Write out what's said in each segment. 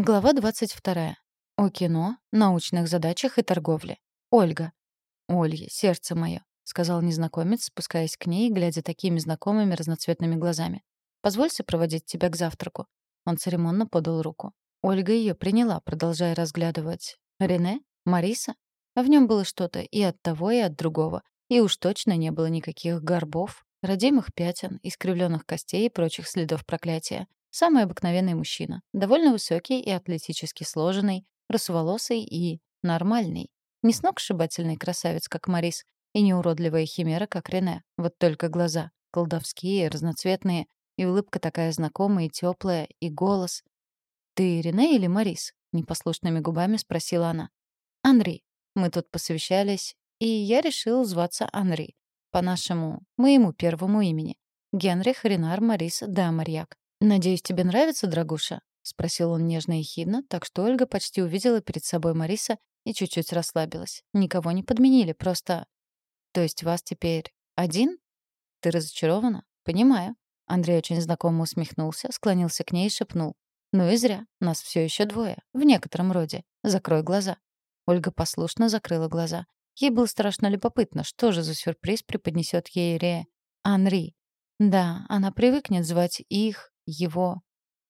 Глава 22. О кино, научных задачах и торговле. Ольга. «Олья, сердце мое», — сказал незнакомец, спускаясь к ней, глядя такими знакомыми разноцветными глазами. «Позвольте проводить тебя к завтраку». Он церемонно подал руку. Ольга ее приняла, продолжая разглядывать. «Рене? Мариса?» В нем было что-то и от того, и от другого. И уж точно не было никаких горбов, родимых пятен, искривленных костей и прочих следов проклятия. Самый обыкновенный мужчина, довольно высокий и атлетически сложенный, русоволосый и нормальный. Не сногсшибательный красавец, как Марис, и не уродливая химера, как Рене. Вот только глаза. Колдовские, разноцветные, и улыбка такая знакомая и теплая, и голос. «Ты Рене или Марис?» — непослушными губами спросила она. «Анри. Мы тут посовещались, и я решил зваться Анри. По нашему, моему первому имени. Генрих Ренар Марис да Марьяк. «Надеюсь, тебе нравится, дорогуша?» — спросил он нежно и хидно, так что Ольга почти увидела перед собой Мариса и чуть-чуть расслабилась. Никого не подменили, просто... «То есть вас теперь один?» «Ты разочарована?» «Понимаю». Андрей очень знакомо усмехнулся, склонился к ней и шепнул. «Ну и зря. Нас все еще двое. В некотором роде. Закрой глаза». Ольга послушно закрыла глаза. Ей было страшно любопытно, что же за сюрприз преподнесет ей Ре... Анри. Да, она привыкнет звать их, его,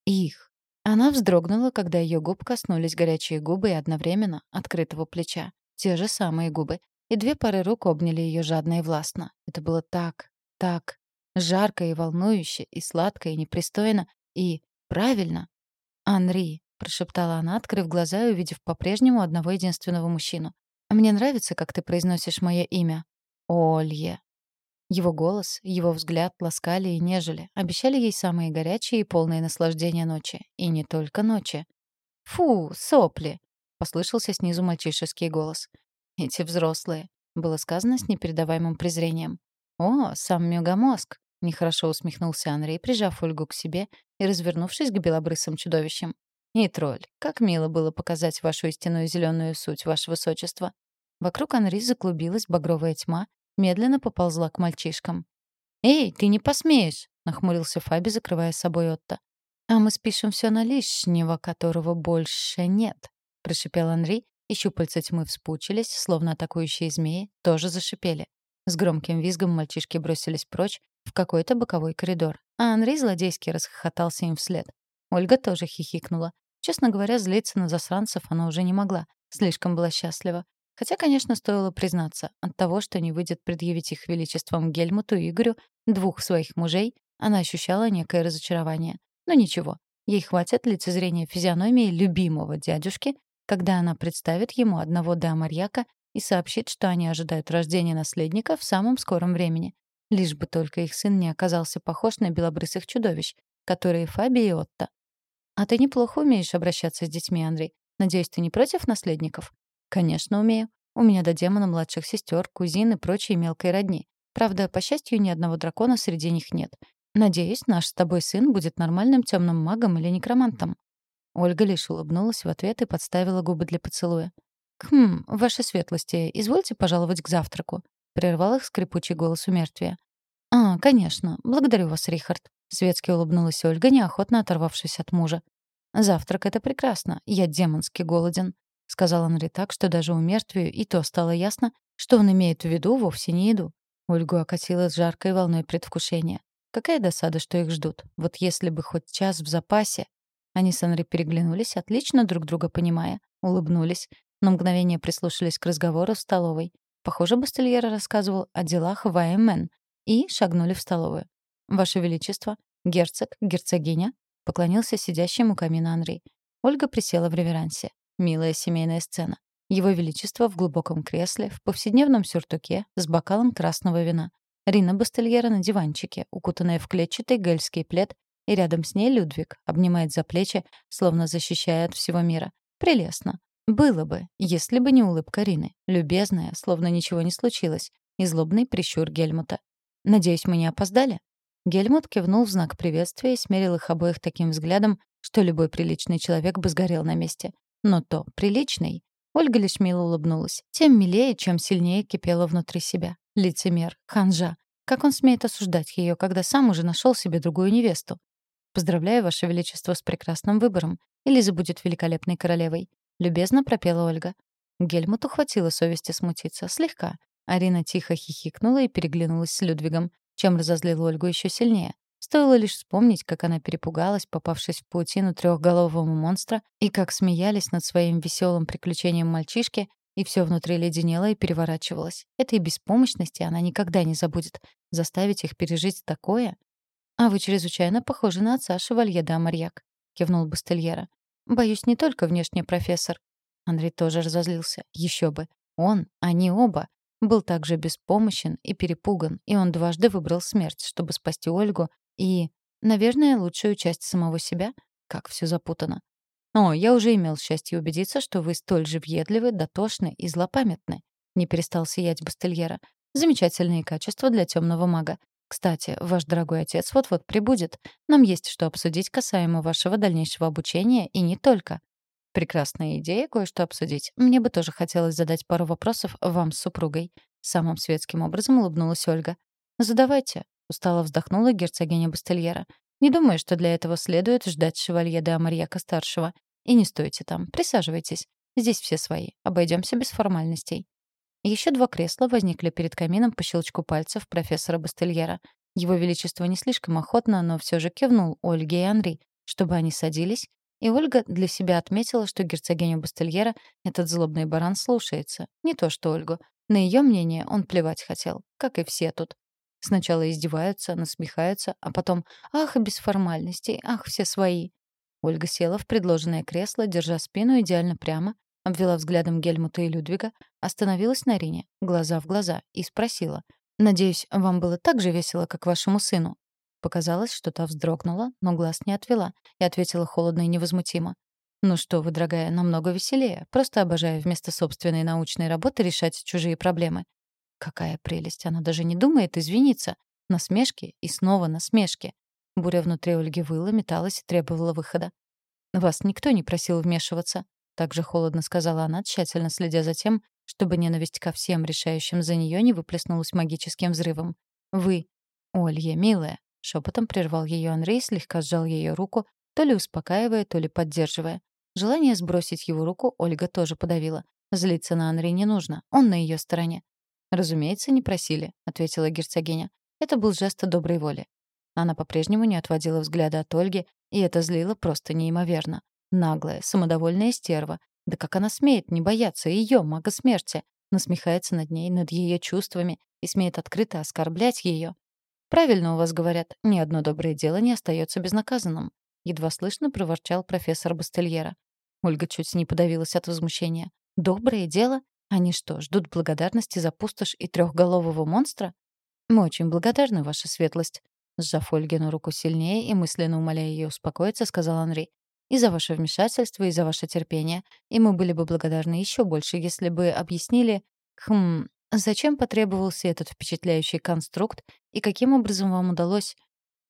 их. Она вздрогнула, когда ее губ коснулись горячие губы и одновременно открытого плеча. Те же самые губы. И две пары рук обняли ее жадно и властно. Это было так, так, жарко и волнующе, и сладко, и непристойно, и правильно. «Анри», — прошептала она, открыв глаза и увидев по-прежнему одного единственного мужчину. «Мне нравится, как ты произносишь мое имя. Олье». Его голос, его взгляд ласкали и нежели, обещали ей самые горячие и полные наслаждения ночи. И не только ночи. «Фу, сопли!» — послышался снизу мальчишеский голос. «Эти взрослые», — было сказано с непередаваемым презрением. «О, сам мегамозг!» — нехорошо усмехнулся Андрей, прижав Ольгу к себе и развернувшись к белобрысым чудовищам. «И тролль, как мило было показать вашу истинную зеленую суть, ваше высочество!» Вокруг Анри заклубилась багровая тьма, медленно поползла к мальчишкам. «Эй, ты не посмеешь!» — нахмурился Фаби, закрывая собой Отто. «А мы спишем все на лишнего, которого больше нет», — прошипел Анри, и щупальца тьмы вспучились, словно атакующие змеи, тоже зашипели. С громким визгом мальчишки бросились прочь в какой-то боковой коридор, а Анри злодейски расхохотался им вслед. Ольга тоже хихикнула. Честно говоря, злиться на засранцев она уже не могла. Слишком была счастлива. Хотя, конечно, стоило признаться, от того, что не выйдет предъявить их величеством Гельмуту и Игорю, двух своих мужей, она ощущала некое разочарование. Но ничего, ей хватит лицезрения физиономии любимого дядюшки, когда она представит ему одного да Марьяка и сообщит, что они ожидают рождения наследника в самом скором времени. Лишь бы только их сын не оказался похож на белобрысых чудовищ, которые Фаби и Отто. «А ты неплохо умеешь обращаться с детьми, Андрей. Надеюсь, ты не против наследников?» «Конечно, умею. У меня до демона младших сестер, кузин и прочей мелкой родни. Правда, по счастью, ни одного дракона среди них нет. Надеюсь, наш с тобой сын будет нормальным темным магом или некромантом». Ольга лишь улыбнулась в ответ и подставила губы для поцелуя. «Хм, ваши светлости, извольте пожаловать к завтраку», — прервал их скрипучий голос умертвия. «А, конечно. Благодарю вас, Рихард», — светски улыбнулась Ольга, неохотно оторвавшись от мужа. «Завтрак — это прекрасно. Я демонски голоден. — сказал Анри так, что даже у мертвию и то стало ясно, что он имеет в виду вовсе не еду. Ольгу окатило жаркой волной предвкушения. Какая досада, что их ждут. Вот если бы хоть час в запасе. Они с Анри переглянулись, отлично друг друга понимая, улыбнулись, на мгновение прислушались к разговору в столовой. Похоже, Бастельера рассказывал о делах в АМН. И шагнули в столовую. «Ваше Величество, герцог, герцогиня», — поклонился сидящему камина Анри. Ольга присела в реверансе. Милая семейная сцена. Его Величество в глубоком кресле, в повседневном сюртуке, с бокалом красного вина. Рина Бастельера на диванчике, укутанная в клетчатый гельский плед, и рядом с ней Людвиг обнимает за плечи, словно защищая от всего мира. Прелестно. Было бы, если бы не улыбка Рины, любезная, словно ничего не случилось, и злобный прищур Гельмута. «Надеюсь, мы не опоздали?» Гельмут кивнул в знак приветствия и смерил их обоих таким взглядом, что любой приличный человек бы сгорел на месте. Но то приличный. Ольга лишь мило улыбнулась. Тем милее, чем сильнее кипела внутри себя. Лицемер, ханжа. Как он смеет осуждать ее, когда сам уже нашел себе другую невесту? Поздравляю, Ваше Величество, с прекрасным выбором. Элиза будет великолепной королевой. Любезно пропела Ольга. Гельмуту хватило совести смутиться. Слегка. Арина тихо хихикнула и переглянулась с Людвигом, чем разозлила Ольгу еще сильнее. Стоило лишь вспомнить, как она перепугалась, попавшись в паутину трехголового монстра, и как смеялись над своим веселым приключением мальчишки, и все внутри леденело и переворачивалось. Этой беспомощности она никогда не забудет. Заставить их пережить такое? «А вы чрезвычайно похожи на отца Шевалье да Марьяк», — кивнул Бастельера. «Боюсь, не только внешне профессор». Андрей тоже разозлился. Еще бы. Он, они оба, был также беспомощен и перепуган, и он дважды выбрал смерть, чтобы спасти Ольгу и, наверное, лучшую часть самого себя. Как все запутано. О, я уже имел счастье убедиться, что вы столь же въедливы, дотошны и злопамятны. Не перестал сиять Бастельера. Замечательные качества для темного мага. Кстати, ваш дорогой отец вот-вот прибудет. Нам есть что обсудить касаемо вашего дальнейшего обучения и не только. Прекрасная идея кое-что обсудить. Мне бы тоже хотелось задать пару вопросов вам с супругой. Самым светским образом улыбнулась Ольга. Задавайте, устало вздохнула герцогиня Бастельера. Не думаю, что для этого следует ждать шевалье де Амарьяка-старшего. И не стойте там, присаживайтесь. Здесь все свои, обойдемся без формальностей. Еще два кресла возникли перед камином по щелчку пальцев профессора Бастельера. Его Величество не слишком охотно, но все же кивнул Ольге и Анри, чтобы они садились, и Ольга для себя отметила, что герцогиню Бастельера этот злобный баран слушается. Не то что Ольгу. На ее мнение он плевать хотел, как и все тут. Сначала издеваются, насмехаются, а потом «Ах, без формальностей, ах, все свои». Ольга села в предложенное кресло, держа спину идеально прямо, обвела взглядом Гельмута и Людвига, остановилась на Рине, глаза в глаза, и спросила. «Надеюсь, вам было так же весело, как вашему сыну?» Показалось, что та вздрогнула, но глаз не отвела, и ответила холодно и невозмутимо. «Ну что вы, дорогая, намного веселее. Просто обожаю вместо собственной научной работы решать чужие проблемы. Какая прелесть, она даже не думает извиниться. Насмешки и снова насмешки. Буря внутри Ольги выла, металась и требовала выхода. «Вас никто не просил вмешиваться», — также холодно сказала она, тщательно следя за тем, чтобы ненависть ко всем, решающим за нее, не выплеснулась магическим взрывом. «Вы, Олья, милая», — шепотом прервал ее Андрей, слегка сжал ее руку, то ли успокаивая, то ли поддерживая. Желание сбросить его руку Ольга тоже подавила. Злиться на Анри не нужно, он на ее стороне. «Разумеется, не просили», — ответила герцогиня. Это был жест доброй воли. Она по-прежнему не отводила взгляда от Ольги, и это злило просто неимоверно. Наглая, самодовольная стерва. Да как она смеет не бояться ее, мага смерти? Насмехается над ней, над ее чувствами и смеет открыто оскорблять ее. «Правильно у вас говорят, ни одно доброе дело не остается безнаказанным», едва слышно проворчал профессор Бастельера. Ольга чуть не подавилась от возмущения. «Доброе дело? Они что, ждут благодарности за пустошь и трехголового монстра? Мы очень благодарны, ваша светлость. Сжав Ольгину руку сильнее и мысленно умоляя ее успокоиться, сказал Анри. «И за ваше вмешательство, и за ваше терпение. И мы были бы благодарны еще больше, если бы объяснили... Хм... Зачем потребовался этот впечатляющий конструкт и каким образом вам удалось...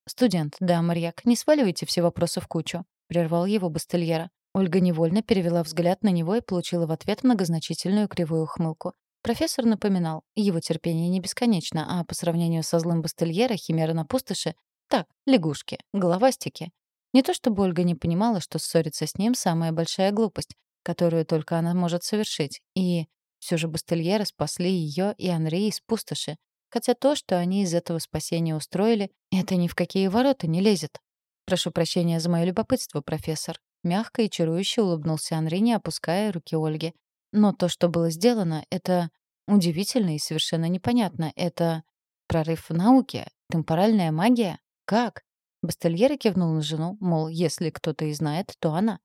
«Студент, да, Марьяк, не сваливайте все вопросы в кучу», — прервал его Бастельера. Ольга невольно перевела взгляд на него и получила в ответ многозначительную кривую ухмылку. Профессор напоминал, его терпение не бесконечно, а по сравнению со злым Бастельера химера на пустоши — так, лягушки, головастики. Не то чтобы Ольга не понимала, что ссориться с ним — самая большая глупость, которую только она может совершить, и все же Бастельера спасли ее и Анри из пустоши, хотя то, что они из этого спасения устроили, это ни в какие ворота не лезет. Прошу прощения за мое любопытство, профессор. Мягко и чарующе улыбнулся Анри, не опуская руки Ольги. Но то, что было сделано, это удивительно и совершенно непонятно. Это прорыв в науке, темпоральная магия. Как? Бастельера кивнул на жену, мол, если кто-то и знает, то она.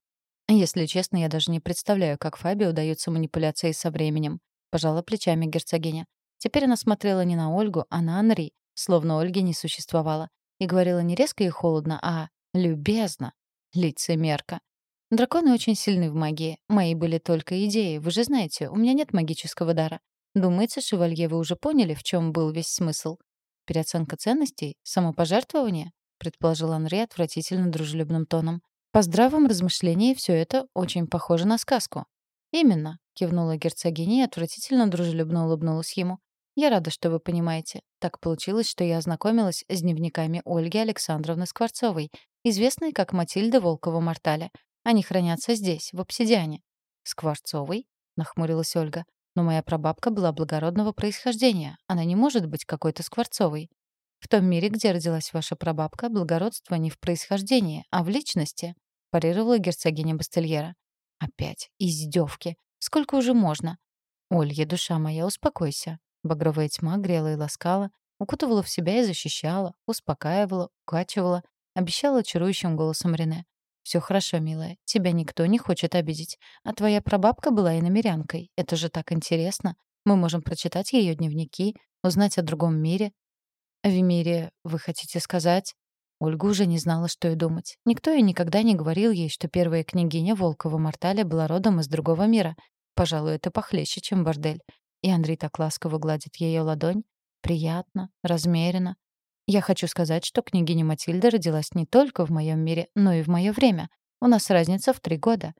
Если честно, я даже не представляю, как Фабе удаются манипуляции со временем. Пожала плечами герцогиня. Теперь она смотрела не на Ольгу, а на Анри, словно Ольги не существовало. И говорила не резко и холодно, а любезно. Лицемерка. Драконы очень сильны в магии. Мои были только идеи. Вы же знаете, у меня нет магического дара. Думается, шевалье, вы уже поняли, в чем был весь смысл? Переоценка ценностей? Самопожертвование? Предположил Анри отвратительно дружелюбным тоном. По здравом размышлении все это очень похоже на сказку. «Именно», — кивнула герцогиня и отвратительно дружелюбно улыбнулась ему. «Я рада, что вы понимаете. Так получилось, что я ознакомилась с дневниками Ольги Александровны Скворцовой, известные как Матильда Волкова-Морталя. Они хранятся здесь, в обсидиане. «Скворцовый?» — нахмурилась Ольга. «Но моя прабабка была благородного происхождения. Она не может быть какой-то Скворцовой. В том мире, где родилась ваша прабабка, благородство не в происхождении, а в личности», — парировала герцогиня Бастельера. «Опять издевки. Сколько уже можно?» «Олья, душа моя, успокойся». Багровая тьма грела и ласкала, укутывала в себя и защищала, успокаивала, укачивала, обещала чарующим голосом Рене. «Все хорошо, милая, тебя никто не хочет обидеть. А твоя прабабка была иномерянкой. Это же так интересно. Мы можем прочитать ее дневники, узнать о другом мире». «В мире, вы хотите сказать?» Ольга уже не знала, что и думать. Никто и никогда не говорил ей, что первая княгиня Волкова-Морталя была родом из другого мира. Пожалуй, это похлеще, чем бордель. И Андрей так ласково гладит ее ладонь. Приятно, размеренно. Я хочу сказать, что княгиня Матильда родилась не только в моем мире, но и в мое время. У нас разница в три года.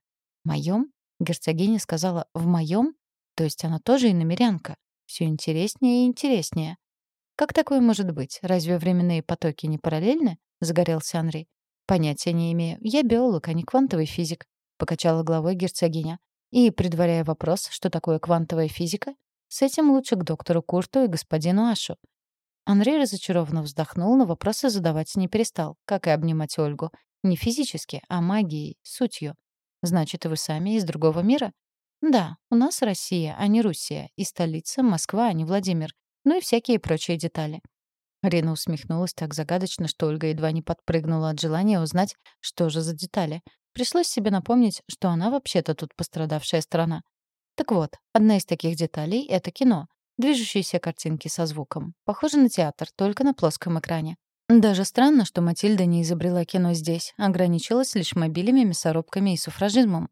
«Моем?» — герцогиня сказала «в моем?» То есть она тоже иномерянка. Все интереснее и интереснее. «Как такое может быть? Разве временные потоки не параллельны?» — загорелся Андрей. «Понятия не имею. Я биолог, а не квантовый физик», — покачала головой герцогиня. И, предваряя вопрос, что такое квантовая физика, с этим лучше к доктору Курту и господину Ашу. Андрей разочарованно вздохнул, но вопросы задавать не перестал, как и обнимать Ольгу. Не физически, а магией, сутью. Значит, вы сами из другого мира? Да, у нас Россия, а не Руссия, и столица Москва, а не Владимир. Ну и всякие прочие детали. Рина усмехнулась так загадочно, что Ольга едва не подпрыгнула от желания узнать, что же за детали. Пришлось себе напомнить, что она вообще-то тут пострадавшая сторона. Так вот, одна из таких деталей — это кино. Движущиеся картинки со звуком. Похоже на театр, только на плоском экране. Даже странно, что Матильда не изобрела кино здесь, ограничилась лишь мобилями, мясорубками и суфражизмом.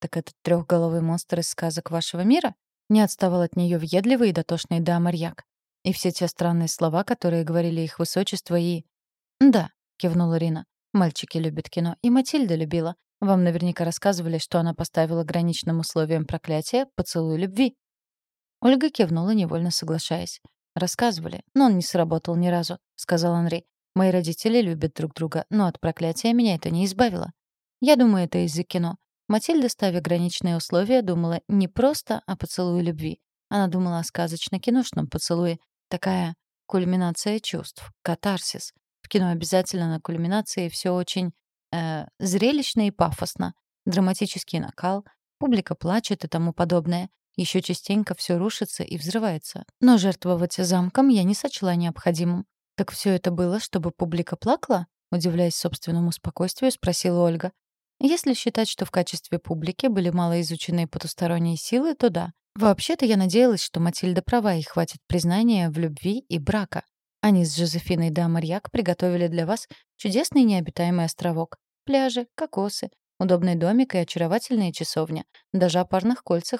Так этот трехголовый монстр из сказок вашего мира? Не отставал от нее въедливый и дотошный да Марьяк. И все те странные слова, которые говорили их высочество и... «Да», — кивнула Рина. «Мальчики любят кино, и Матильда любила. Вам наверняка рассказывали, что она поставила граничным условием проклятия поцелуй любви. Ольга кивнула, невольно соглашаясь. «Рассказывали, но он не сработал ни разу», — сказал Андрей. «Мои родители любят друг друга, но от проклятия меня это не избавило. Я думаю, это из-за кино. Матильда, ставя граничные условия, думала не просто о поцелуе любви. Она думала о сказочно-киношном поцелуе. Такая кульминация чувств, катарсис. В кино обязательно на кульминации все очень э, зрелищно и пафосно. Драматический накал, публика плачет и тому подобное. Еще частенько все рушится и взрывается. Но жертвовать замком я не сочла необходимым. «Так все это было, чтобы публика плакала?» Удивляясь собственному спокойствию, спросила Ольга. Если считать, что в качестве публики были малоизученные потусторонние силы, то да. Вообще-то я надеялась, что Матильда права и хватит признания в любви и брака. Они с Жозефиной да Марьяк приготовили для вас чудесный необитаемый островок. Пляжи, кокосы, Удобный домик и очаровательная часовня. Даже о парных кольцах